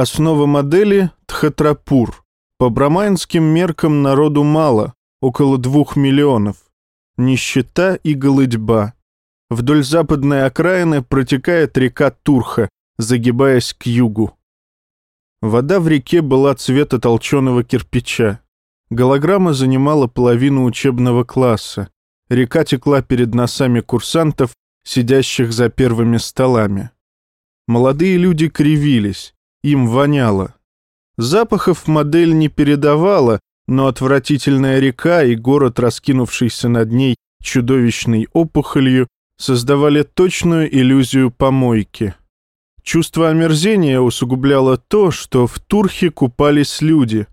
Основа модели – Тхатрапур. По брамайнским меркам народу мало, около двух миллионов. Нищета и голодьба. Вдоль западной окраины протекает река Турха, загибаясь к югу. Вода в реке была цвета толченого кирпича. Голограмма занимала половину учебного класса. Река текла перед носами курсантов, сидящих за первыми столами. Молодые люди кривились, им воняло. Запахов модель не передавала, но отвратительная река и город, раскинувшийся над ней чудовищной опухолью, создавали точную иллюзию помойки. Чувство омерзения усугубляло то, что в Турхе купались люди.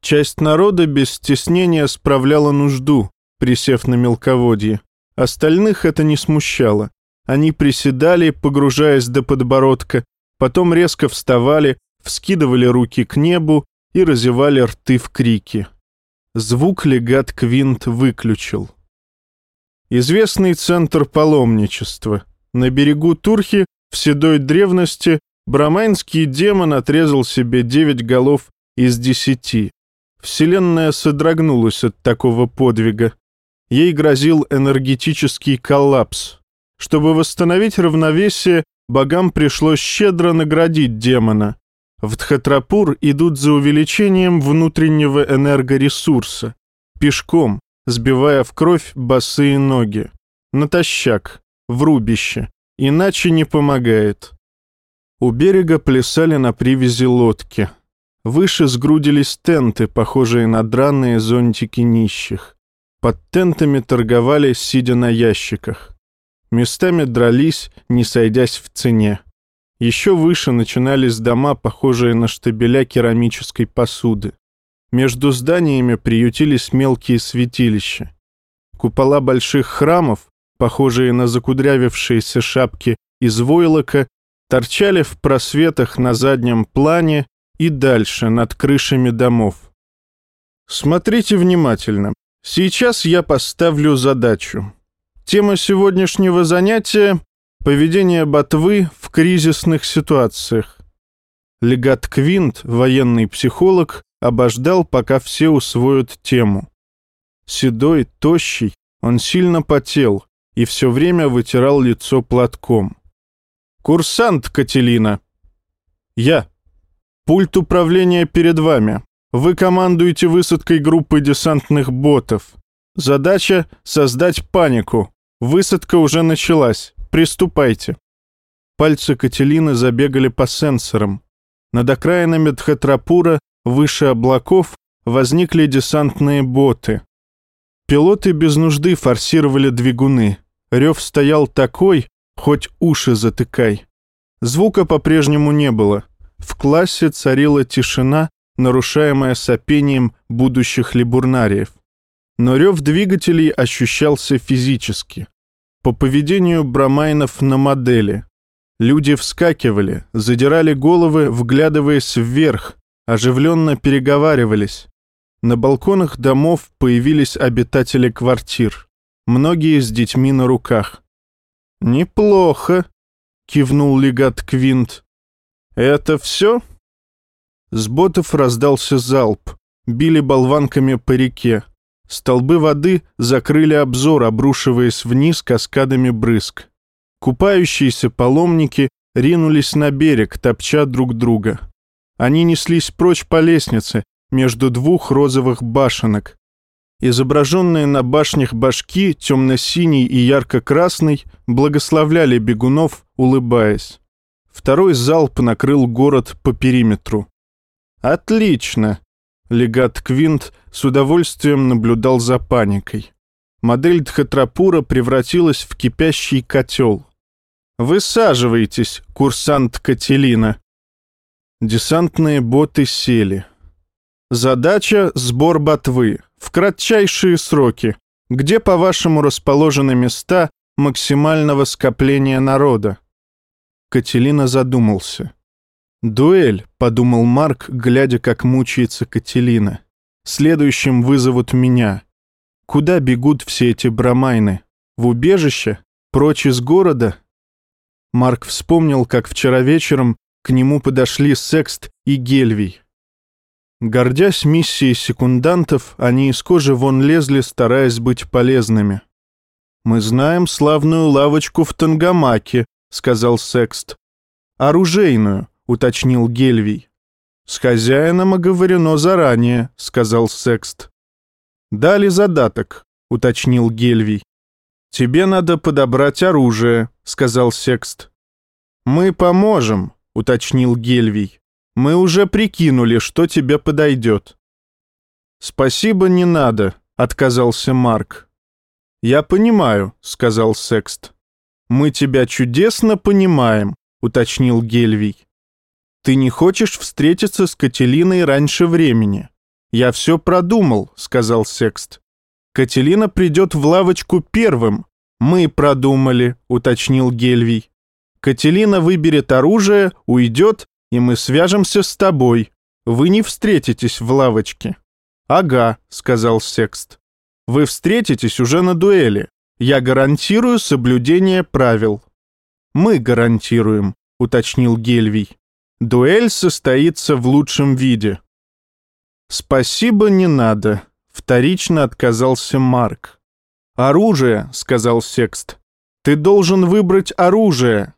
Часть народа без стеснения справляла нужду, присев на мелководье. Остальных это не смущало. Они приседали, погружаясь до подбородка, потом резко вставали, вскидывали руки к небу и разевали рты в крике. Звук легат Квинт выключил. Известный центр паломничества. На берегу Турхи, в седой древности, брамайнский демон отрезал себе девять голов из десяти. Вселенная содрогнулась от такого подвига. Ей грозил энергетический коллапс. Чтобы восстановить равновесие, богам пришлось щедро наградить демона. В Тхатрапур идут за увеличением внутреннего энергоресурса. Пешком, сбивая в кровь босые ноги. Натощак, в рубище. Иначе не помогает. У берега плясали на привязи лодки. Выше сгрудились тенты, похожие на драные зонтики нищих. Под тентами торговали, сидя на ящиках. Местами дрались, не сойдясь в цене. Еще выше начинались дома, похожие на штабеля керамической посуды. Между зданиями приютились мелкие святилища. Купола больших храмов, похожие на закудрявившиеся шапки из войлока, торчали в просветах на заднем плане и дальше, над крышами домов. Смотрите внимательно. Сейчас я поставлю задачу. Тема сегодняшнего занятия — поведение ботвы в кризисных ситуациях. Легат Квинт, военный психолог, обождал, пока все усвоят тему. Седой, тощий, он сильно потел и все время вытирал лицо платком. «Курсант Кателина!» «Я. Пульт управления перед вами. Вы командуете высадкой группы десантных ботов. Задача — создать панику. Высадка уже началась. Приступайте. Пальцы Кателины забегали по сенсорам. Над окраинами Дхатрапура, выше облаков, возникли десантные боты. Пилоты без нужды форсировали двигуны. Рев стоял такой, хоть уши затыкай. Звука по-прежнему не было. В классе царила тишина, нарушаемая сопением будущих либурнариев. Но рев двигателей ощущался физически. По поведению брамайнов на модели. Люди вскакивали, задирали головы, вглядываясь вверх, оживленно переговаривались. На балконах домов появились обитатели квартир, многие с детьми на руках. «Неплохо», — кивнул легат Квинт. «Это все?» С ботов раздался залп. Били болванками по реке. Столбы воды закрыли обзор, обрушиваясь вниз каскадами брызг. Купающиеся паломники ринулись на берег, топча друг друга. Они неслись прочь по лестнице между двух розовых башенок. Изображенные на башнях башки, темно-синий и ярко-красный, благословляли бегунов, улыбаясь. Второй залп накрыл город по периметру. «Отлично!» Легат Квинт с удовольствием наблюдал за паникой. Модель Дхатрапура превратилась в кипящий котел. «Высаживайтесь, курсант Кателина!» Десантные боты сели. Задача — сбор ботвы. В кратчайшие сроки. Где, по-вашему, расположены места максимального скопления народа? Кателина задумался. «Дуэль», — подумал Марк, глядя, как мучается Кателина. «Следующим вызовут меня. Куда бегут все эти брамайны? В убежище? Прочь из города?» Марк вспомнил, как вчера вечером К нему подошли Секст и Гельвий. Гордясь миссией секундантов, они из кожи вон лезли, стараясь быть полезными. «Мы знаем славную лавочку в Тангамаке», — сказал Секст. «Оружейную», — уточнил Гельвий. «С хозяином оговорено заранее», — сказал Секст. «Дали задаток», — уточнил Гельвий. «Тебе надо подобрать оружие», — сказал Секст. «Мы поможем», — уточнил Гельвий. «Мы уже прикинули, что тебе подойдет». «Спасибо, не надо», — отказался Марк. «Я понимаю», — сказал Секст. «Мы тебя чудесно понимаем», — уточнил Гельвий. «Ты не хочешь встретиться с Кателиной раньше времени?» «Я все продумал», — сказал Секст. «Кателина придет в лавочку первым». «Мы продумали», — уточнил Гельвий. «Кателина выберет оружие, уйдет, и мы свяжемся с тобой. Вы не встретитесь в лавочке». «Ага», — сказал Секст. «Вы встретитесь уже на дуэли. Я гарантирую соблюдение правил». «Мы гарантируем», — уточнил Гельвий. «Дуэль состоится в лучшем виде». «Спасибо, не надо», — вторично отказался Марк. «Оружие», — сказал Секст. «Ты должен выбрать оружие».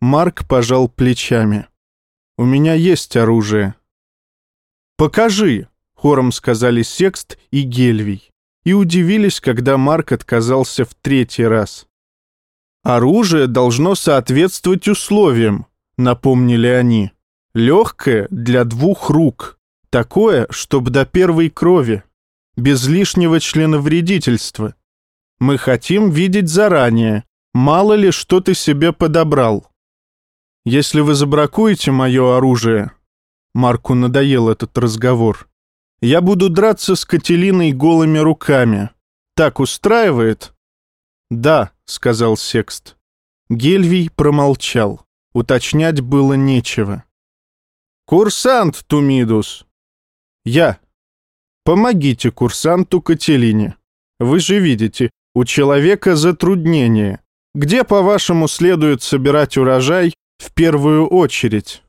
Марк пожал плечами. «У меня есть оружие». «Покажи», — хором сказали Секст и Гельвий и удивились, когда Марк отказался в третий раз. «Оружие должно соответствовать условиям», — напомнили они. «Легкое для двух рук, такое, чтобы до первой крови, без лишнего членовредительства. Мы хотим видеть заранее, мало ли что ты себе подобрал. Если вы забракуете мое оружие...» Марку надоел этот разговор. Я буду драться с Кателиной голыми руками. Так устраивает?» «Да», — сказал Секст. Гельвий промолчал. Уточнять было нечего. «Курсант, Тумидус!» «Я!» «Помогите курсанту Кателине. Вы же видите, у человека затруднение. Где, по-вашему, следует собирать урожай в первую очередь?»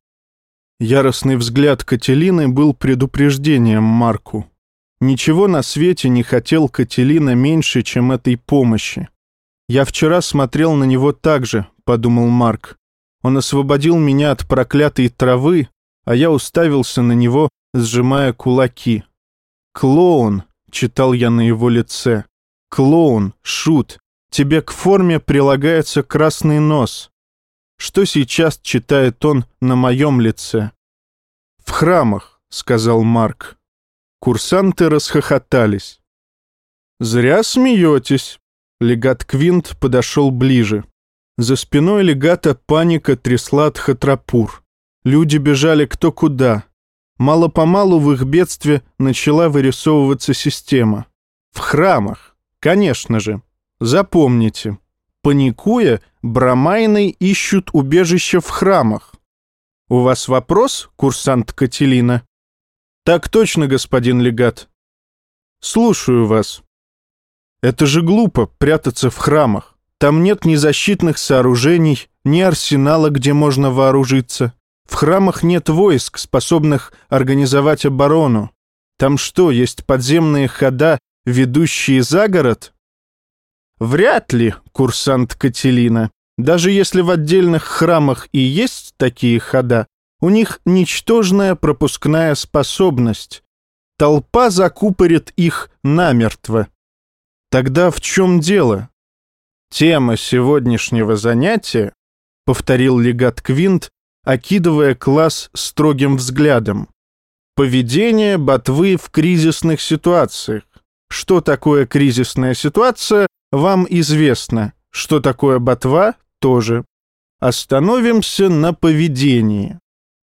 Яростный взгляд Кателины был предупреждением Марку. Ничего на свете не хотел Кателина меньше, чем этой помощи. «Я вчера смотрел на него так же», — подумал Марк. «Он освободил меня от проклятой травы, а я уставился на него, сжимая кулаки. «Клоун», — читал я на его лице. «Клоун, шут, тебе к форме прилагается красный нос что сейчас читает он на моем лице. «В храмах», — сказал Марк. Курсанты расхохотались. «Зря смеетесь». Легат Квинт подошел ближе. За спиной легата паника трясла Тхатрапур. Люди бежали кто куда. Мало-помалу в их бедстве начала вырисовываться система. В храмах, конечно же. Запомните. Паникуя, брамайны ищут убежище в храмах. У вас вопрос, курсант Кателина? Так точно, господин легат. Слушаю вас. Это же глупо прятаться в храмах. Там нет ни защитных сооружений, ни арсенала, где можно вооружиться. В храмах нет войск, способных организовать оборону. Там что, есть подземные хода, ведущие за город? Вряд ли, курсант Кателина. Даже если в отдельных храмах и есть такие хода, у них ничтожная пропускная способность. Толпа закупорит их намертво. Тогда в чем дело? Тема сегодняшнего занятия, повторил легат Квинт, окидывая класс строгим взглядом. Поведение ботвы в кризисных ситуациях. Что такое кризисная ситуация, вам известно, что такое ботва, тоже. Остановимся на поведении.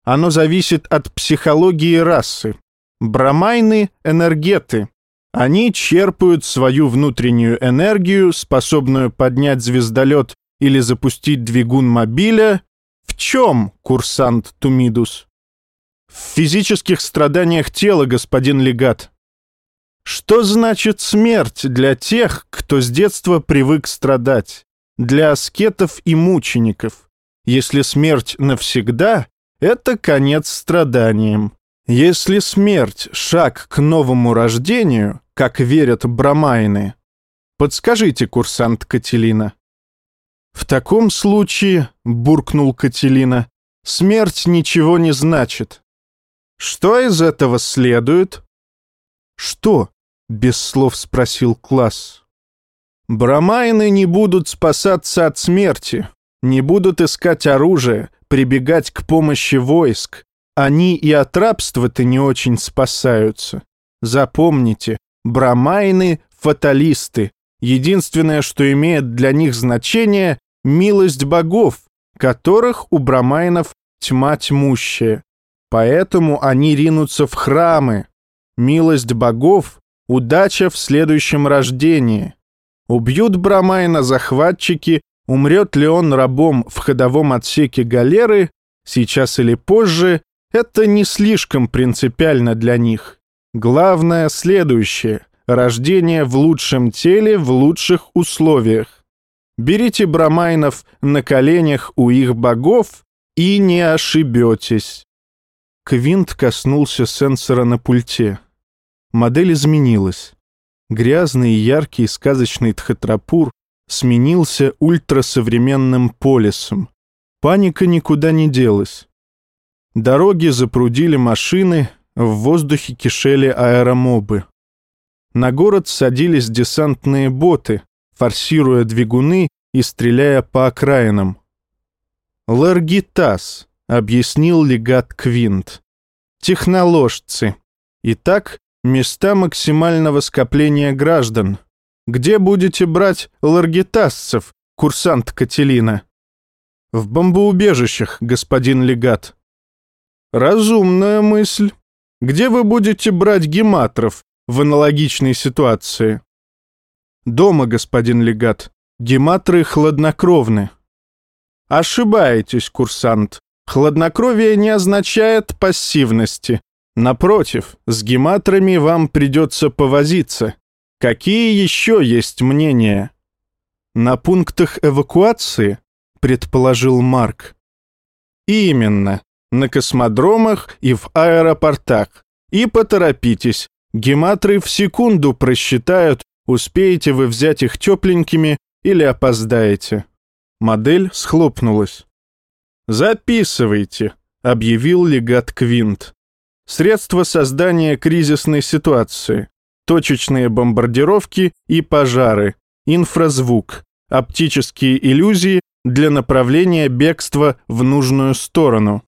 Оно зависит от психологии расы. Брамайны — энергеты. Они черпают свою внутреннюю энергию, способную поднять звездолет или запустить двигун мобиля. В чем, курсант Тумидус? В физических страданиях тела, господин легат. Что значит смерть для тех, кто с детства привык страдать? Для аскетов и мучеников. Если смерть навсегда, это конец страданиям. Если смерть — шаг к новому рождению, как верят брамайны, подскажите, курсант Кателина. В таком случае, — буркнул Кателина, — смерть ничего не значит. Что из этого следует? Что? — без слов спросил класс. Брамайны не будут спасаться от смерти, не будут искать оружие, прибегать к помощи войск. Они и от рабства-то не очень спасаются. Запомните, брамайны — фаталисты. Единственное, что имеет для них значение — милость богов, которых у брамайнов тьма тьмущая. Поэтому они ринутся в храмы. Милость богов — удача в следующем рождении. Убьют Брамайна захватчики Умрет ли он рабом в ходовом отсеке галеры, сейчас или позже, это не слишком принципиально для них. Главное следующее – рождение в лучшем теле в лучших условиях. Берите брамайнов на коленях у их богов и не ошибетесь. Квинт коснулся сенсора на пульте. Модель изменилась. Грязный и яркий сказочный тхатрапур сменился ультрасовременным полисом. Паника никуда не делась. Дороги запрудили машины, в воздухе кишели аэромобы. На город садились десантные боты, форсируя двигуны и стреляя по окраинам. «Ларгитас», — объяснил легат Квинт. «Техноложцы. Итак, места максимального скопления граждан — где будете брать ларгитасцев, курсант Кателина? В бомбоубежищах, господин легат. Разумная мысль. Где вы будете брать гематров в аналогичной ситуации? Дома, господин легат. Гематры хладнокровны. Ошибаетесь, курсант. Хладнокровие не означает пассивности. Напротив, с гематрами вам придется повозиться. Какие еще есть мнения? На пунктах эвакуации, предположил Марк. Именно, на космодромах и в аэропортах. И поторопитесь, гематры в секунду просчитают, успеете вы взять их тепленькими или опоздаете. Модель схлопнулась. «Записывайте», — объявил легат Квинт. «Средства создания кризисной ситуации точечные бомбардировки и пожары, инфразвук, оптические иллюзии для направления бегства в нужную сторону.